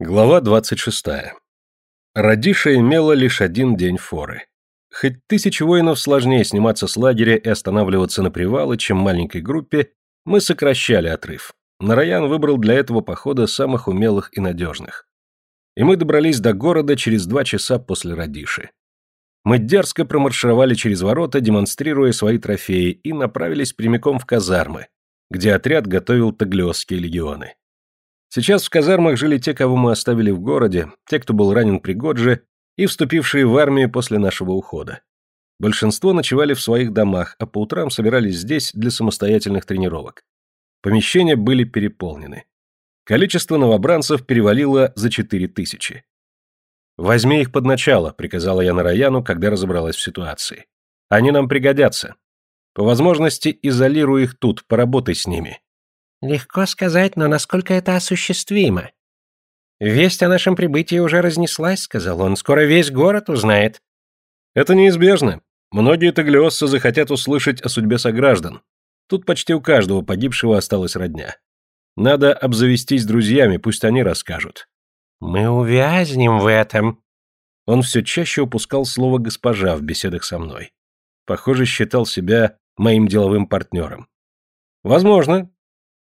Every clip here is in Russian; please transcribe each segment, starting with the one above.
Глава 26. Радиша имела лишь один день форы. Хоть тысячи воинов сложнее сниматься с лагеря и останавливаться на привалы, чем маленькой группе, мы сокращали отрыв. Нараян выбрал для этого похода самых умелых и надежных. И мы добрались до города через два часа после Радиши. Мы дерзко промаршировали через ворота, демонстрируя свои трофеи, и направились прямиком в казармы, где отряд готовил таглиосские легионы. Сейчас в казармах жили те, кого мы оставили в городе, те, кто был ранен при Годже и вступившие в армию после нашего ухода. Большинство ночевали в своих домах, а по утрам собирались здесь для самостоятельных тренировок. Помещения были переполнены. Количество новобранцев перевалило за четыре тысячи. «Возьми их под начало», — приказала я Нараяну, когда разобралась в ситуации. «Они нам пригодятся. По возможности изолируй их тут, поработай с ними. Легко сказать, но насколько это осуществимо? Весть о нашем прибытии уже разнеслась, сказал он. Скоро весь город узнает. Это неизбежно. Многие таглиосцы захотят услышать о судьбе сограждан. Тут почти у каждого погибшего осталась родня. Надо обзавестись друзьями, пусть они расскажут. Мы увязнем в этом. Он все чаще упускал слово «госпожа» в беседах со мной. Похоже, считал себя моим деловым партнером. Возможно,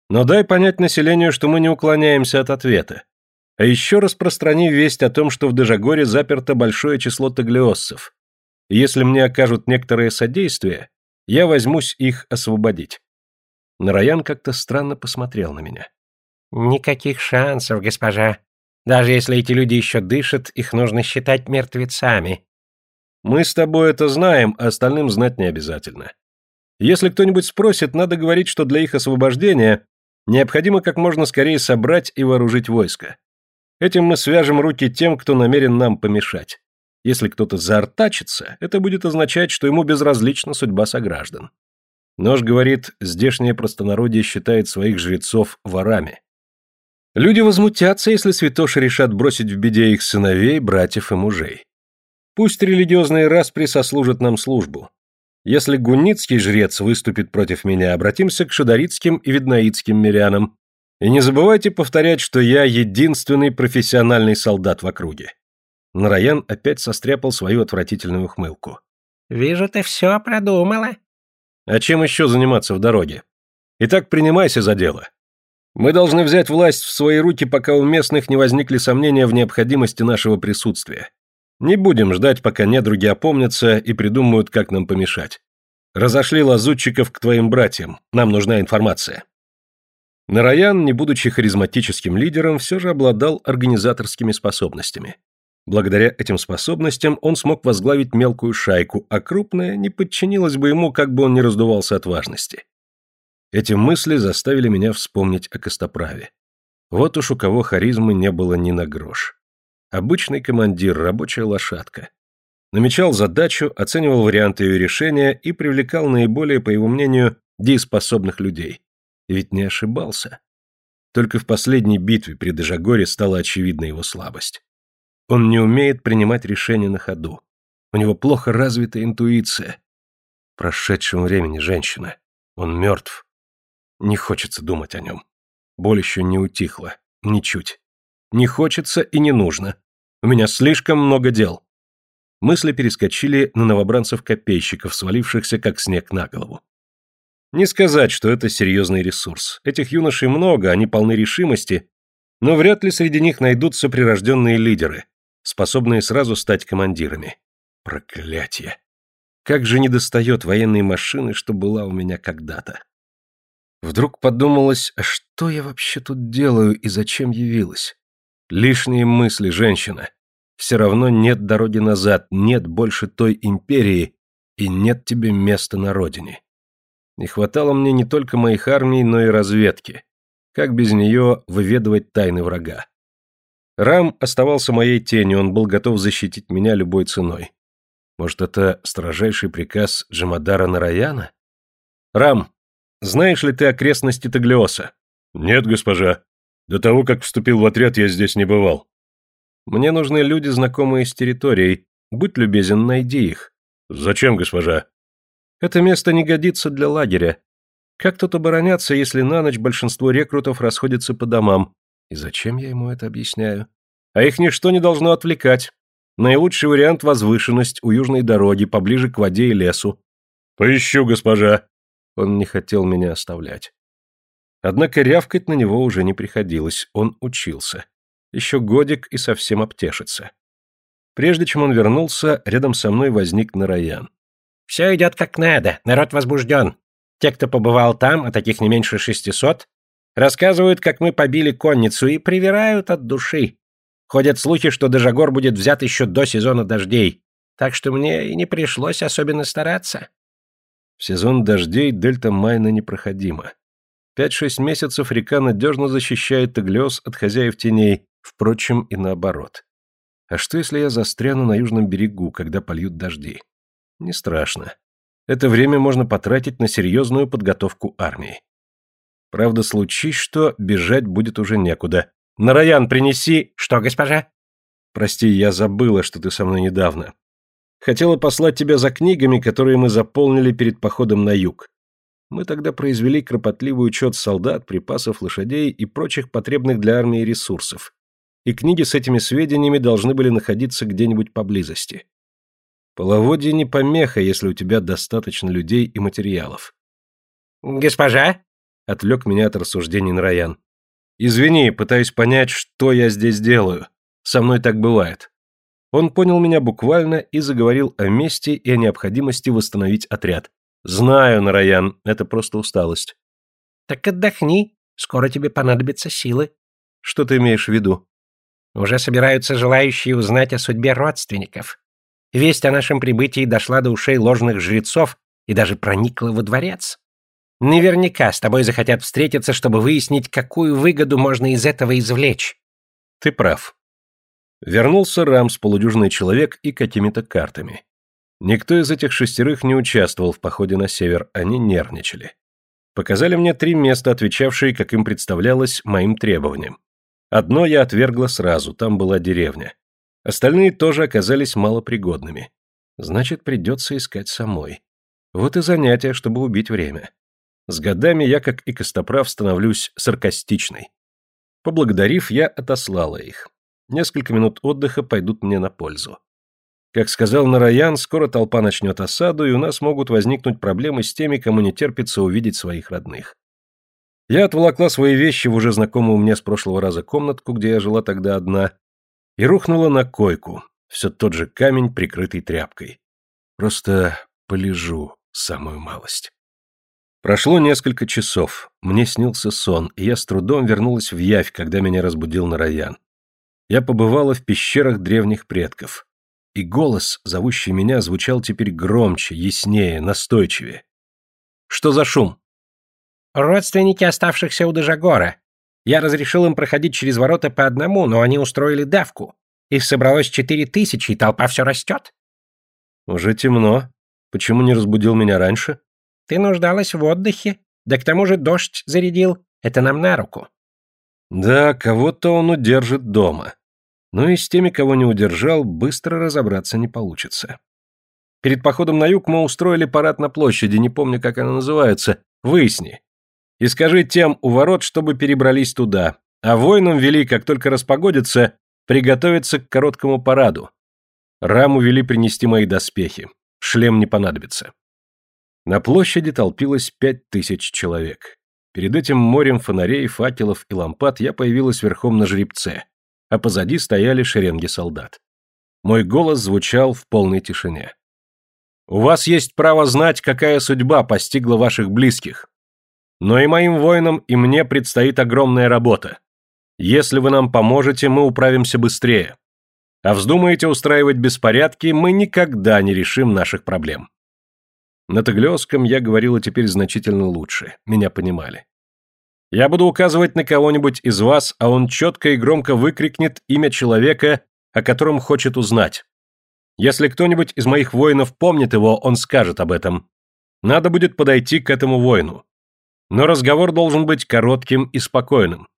но дай понять населению, что мы не уклоняемся от ответа. А еще распространи весть о том, что в Дежагоре заперто большое число таглиоссов. если мне окажут некоторое содействие, я возьмусь их освободить. Нараян как-то странно посмотрел на меня. «Никаких шансов, госпожа. Даже если эти люди еще дышат, их нужно считать мертвецами». «Мы с тобой это знаем, а остальным знать не обязательно. Если кто-нибудь спросит, надо говорить, что для их освобождения Необходимо как можно скорее собрать и вооружить войско. Этим мы свяжем руки тем, кто намерен нам помешать. Если кто-то заортачится, это будет означать, что ему безразлична судьба сограждан. Нож говорит, здешнее простонародье считает своих жрецов ворами. Люди возмутятся, если святоши решат бросить в беде их сыновей, братьев и мужей. Пусть религиозные распри сослужат нам службу. Если гунницкий жрец выступит против меня, обратимся к шадаритским и виднаитским мирянам. И не забывайте повторять, что я единственный профессиональный солдат в округе. Нараян опять состряпал свою отвратительную ухмылку. «Вижу, ты все продумала». «А чем еще заниматься в дороге? Итак, принимайся за дело. Мы должны взять власть в свои руки, пока у местных не возникли сомнения в необходимости нашего присутствия. Не будем ждать, пока недруги опомнятся и придумают, как нам помешать. Разошли лазутчиков к твоим братьям. Нам нужна информация. Нараян, не будучи харизматическим лидером, все же обладал организаторскими способностями. Благодаря этим способностям он смог возглавить мелкую шайку, а крупная не подчинилась бы ему, как бы он ни раздувался от важности. Эти мысли заставили меня вспомнить о Костоправе. Вот уж у кого харизмы не было ни на грош. Обычный командир, рабочая лошадка. Намечал задачу, оценивал варианты ее решения и привлекал наиболее, по его мнению, дееспособных людей. И ведь не ошибался. Только в последней битве при Дежагоре стала очевидна его слабость. Он не умеет принимать решения на ходу. У него плохо развита интуиция. В прошедшем времени женщина. Он мертв. Не хочется думать о нем. Боль еще не утихла. Ничуть. Не хочется и не нужно. У меня слишком много дел. Мысли перескочили на новобранцев-копейщиков, свалившихся как снег на голову. Не сказать, что это серьезный ресурс. Этих юношей много, они полны решимости, но вряд ли среди них найдутся прирожденные лидеры, способные сразу стать командирами. Проклятие! Как же недостает военной машины, что была у меня когда-то. Вдруг подумалось, а что я вообще тут делаю и зачем явилась? Лишние мысли, женщина. Все равно нет дороги назад, нет больше той империи, и нет тебе места на родине. Не хватало мне не только моих армий, но и разведки. Как без нее выведывать тайны врага? Рам оставался моей тенью, он был готов защитить меня любой ценой. Может, это строжайший приказ Джамадара Нараяна? Рам, знаешь ли ты окрестности Таглиоса? Нет, госпожа. До того, как вступил в отряд, я здесь не бывал. Мне нужны люди, знакомые с территорией. Будь любезен, найди их. Зачем, госпожа? Это место не годится для лагеря. Как тут обороняться, если на ночь большинство рекрутов расходятся по домам? И зачем я ему это объясняю? А их ничто не должно отвлекать. Наилучший вариант – возвышенность у южной дороги, поближе к воде и лесу. «Поищу, госпожа!» Он не хотел меня оставлять. Однако рявкать на него уже не приходилось, он учился. Еще годик и совсем обтешится. Прежде чем он вернулся, рядом со мной возник Нараян. «Все идет как надо, народ возбужден. Те, кто побывал там, а таких не меньше шестисот, рассказывают, как мы побили конницу и привирают от души. Ходят слухи, что Дежагор будет взят еще до сезона дождей, так что мне и не пришлось особенно стараться. В сезон дождей дельта Майна непроходима. Пять-шесть месяцев река надежно защищает Таглиоз от хозяев теней, впрочем, и наоборот. А что, если я застряну на южном берегу, когда польют дожди? Не страшно. Это время можно потратить на серьезную подготовку армии. Правда, случись что, бежать будет уже некуда. Нараян, принеси... Что, госпожа? Прости, я забыла, что ты со мной недавно. Хотела послать тебя за книгами, которые мы заполнили перед походом на юг. Мы тогда произвели кропотливый учет солдат, припасов, лошадей и прочих потребных для армии ресурсов. И книги с этими сведениями должны были находиться где-нибудь поблизости. Половодье не помеха, если у тебя достаточно людей и материалов. «Госпожа?» — отвлек меня от рассуждений Нараян. «Извини, пытаюсь понять, что я здесь делаю. Со мной так бывает». Он понял меня буквально и заговорил о месте и о необходимости восстановить отряд. «Знаю, Нараян, это просто усталость». «Так отдохни, скоро тебе понадобятся силы». «Что ты имеешь в виду?» «Уже собираются желающие узнать о судьбе родственников. Весть о нашем прибытии дошла до ушей ложных жрецов и даже проникла во дворец. Наверняка с тобой захотят встретиться, чтобы выяснить, какую выгоду можно из этого извлечь. Ты прав. Вернулся Рамс, полудюжный человек и какими-то картами. Никто из этих шестерых не участвовал в походе на север, они нервничали. Показали мне три места, отвечавшие, как им представлялось, моим требованиям. Одно я отвергла сразу, там была деревня. Остальные тоже оказались малопригодными. Значит, придется искать самой. Вот и занятие, чтобы убить время. С годами я, как и Костоправ, становлюсь саркастичной. Поблагодарив, я отослала их. Несколько минут отдыха пойдут мне на пользу. Как сказал Нараян, скоро толпа начнет осаду, и у нас могут возникнуть проблемы с теми, кому не терпится увидеть своих родных. Я отволокла свои вещи в уже знакомую мне с прошлого раза комнатку, где я жила тогда одна, и рухнула на койку, все тот же камень, прикрытый тряпкой. Просто полежу самую малость. Прошло несколько часов, мне снился сон, и я с трудом вернулась в явь, когда меня разбудил Нараян. Я побывала в пещерах древних предков, и голос, зовущий меня, звучал теперь громче, яснее, настойчивее. Что за шум? Родственники оставшихся у Дежагора. Я разрешил им проходить через ворота по одному, но они устроили давку. Их собралось четыре тысячи, и толпа все растет. Уже темно. Почему не разбудил меня раньше? Ты нуждалась в отдыхе, да к тому же дождь зарядил. Это нам на руку. Да, кого-то он удержит дома. Но и с теми, кого не удержал, быстро разобраться не получится. Перед походом на юг мы устроили парад на площади, не помню, как она называется. Выясни. И скажи тем у ворот, чтобы перебрались туда. А воинам вели, как только распогодится, приготовиться к короткому параду. Раму вели принести мои доспехи. Шлем не понадобится. На площади толпилось пять тысяч человек. Перед этим морем фонарей, факелов и лампад я появилась верхом на жеребце, а позади стояли шеренги солдат. Мой голос звучал в полной тишине. «У вас есть право знать, какая судьба постигла ваших близких. Но и моим воинам, и мне предстоит огромная работа. Если вы нам поможете, мы управимся быстрее. А вздумаете устраивать беспорядки, мы никогда не решим наших проблем. На таглиосском я говорила теперь значительно лучше, меня понимали. Я буду указывать на кого-нибудь из вас, а он четко и громко выкрикнет имя человека, о котором хочет узнать. Если кто-нибудь из моих воинов помнит его, он скажет об этом. Надо будет подойти к этому воину. Но разговор должен быть коротким и спокойным.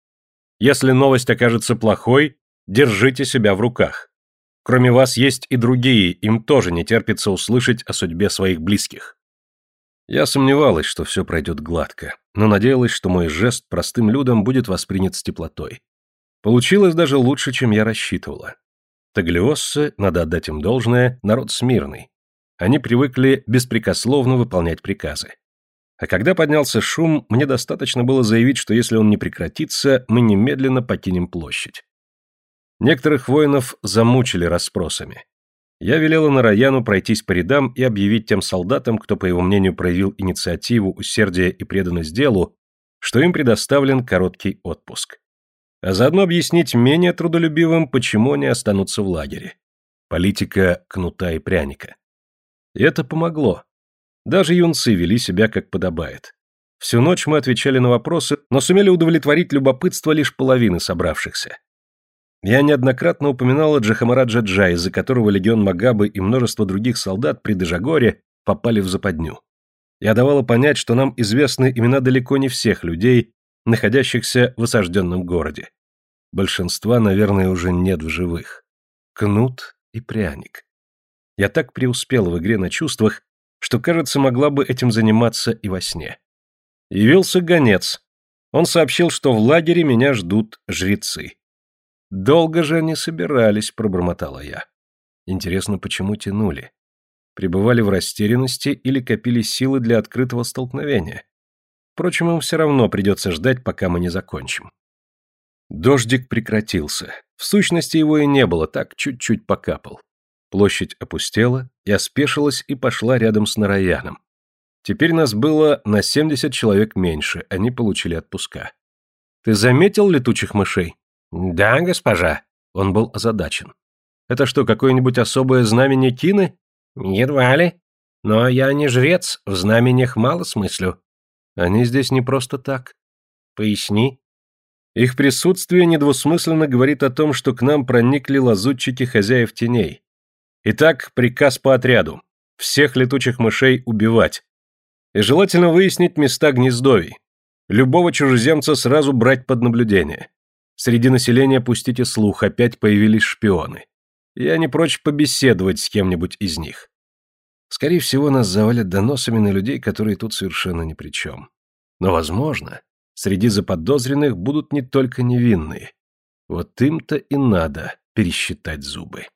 Если новость окажется плохой, держите себя в руках. Кроме вас есть и другие, им тоже не терпится услышать о судьбе своих близких. Я сомневалась, что все пройдет гладко, но надеялась, что мой жест простым людям будет воспринят с теплотой. Получилось даже лучше, чем я рассчитывала. Таглиоссы, надо отдать им должное, народ смирный. Они привыкли беспрекословно выполнять приказы. А когда поднялся шум, мне достаточно было заявить, что если он не прекратится, мы немедленно покинем площадь. Некоторых воинов замучили расспросами. Я велела Нараяну пройтись по рядам и объявить тем солдатам, кто, по его мнению, проявил инициативу, усердие и преданность делу, что им предоставлен короткий отпуск. А заодно объяснить менее трудолюбивым, почему они останутся в лагере. Политика кнута и пряника. И это помогло. Даже юнцы вели себя как подобает. Всю ночь мы отвечали на вопросы, но сумели удовлетворить любопытство лишь половины собравшихся. Я неоднократно упоминала Джахамараджа Джа, из-за которого легион Магабы и множество других солдат при Дежагоре попали в западню. Я давала понять, что нам известны имена далеко не всех людей, находящихся в осажденном городе. Большинства, наверное, уже нет в живых. Кнут и пряник. Я так преуспела в игре на чувствах, что, кажется, могла бы этим заниматься и во сне. Явился гонец. Он сообщил, что в лагере меня ждут жрецы. «Долго же они собирались», — пробормотала я. Интересно, почему тянули? Пребывали в растерянности или копили силы для открытого столкновения? Впрочем, им все равно придется ждать, пока мы не закончим. Дождик прекратился. В сущности, его и не было, так чуть-чуть покапал. Площадь опустела, я спешилась и пошла рядом с Нараяном. Теперь нас было на 70 человек меньше, они получили отпуска. Ты заметил летучих мышей? Да, госпожа. Он был озадачен. Это что, какое-нибудь особое знамение Кины? Едва ли. Но я не жрец, в знамениях мало смыслю. Они здесь не просто так. Поясни. Их присутствие недвусмысленно говорит о том, что к нам проникли лазутчики хозяев теней. Итак, приказ по отряду. Всех летучих мышей убивать. И желательно выяснить места гнездовий. Любого чужеземца сразу брать под наблюдение. Среди населения пустите слух, опять появились шпионы. Я не прочь побеседовать с кем-нибудь из них. Скорее всего, нас завалят доносами на людей, которые тут совершенно ни при чем. Но, возможно, среди заподозренных будут не только невинные. Вот им-то и надо пересчитать зубы.